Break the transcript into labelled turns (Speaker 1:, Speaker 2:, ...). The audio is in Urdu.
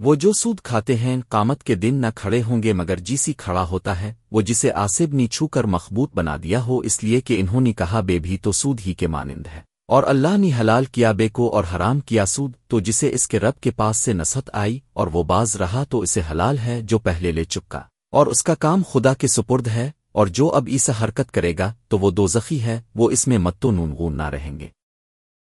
Speaker 1: وہ جو سود کھاتے ہیں، قامت کے دن نہ کھڑے ہوں گے مگر جیسی کھڑا ہوتا ہے، وہ جسے آصب نے چھو کر مخبوط بنا دیا ہو، اس لیے کہ انہوں نے کہا، بے بھی تو سود ہی کے مانند ہے۔ اور اللہ نے حلال کیا بے کو اور حرام کیا سود، تو جسے اس کے رب کے پاس سے نصحت آئی اور وہ باز رہا، تو اسے حلال ہے جو پہلے لے چکا۔ اور اس کا کام خدا کے سپرد ہے، اور جو اب اسے حرکت کرے گا، تو وہ دو ہے، وہ اس میں متو نونگون نہ رہیں گے۔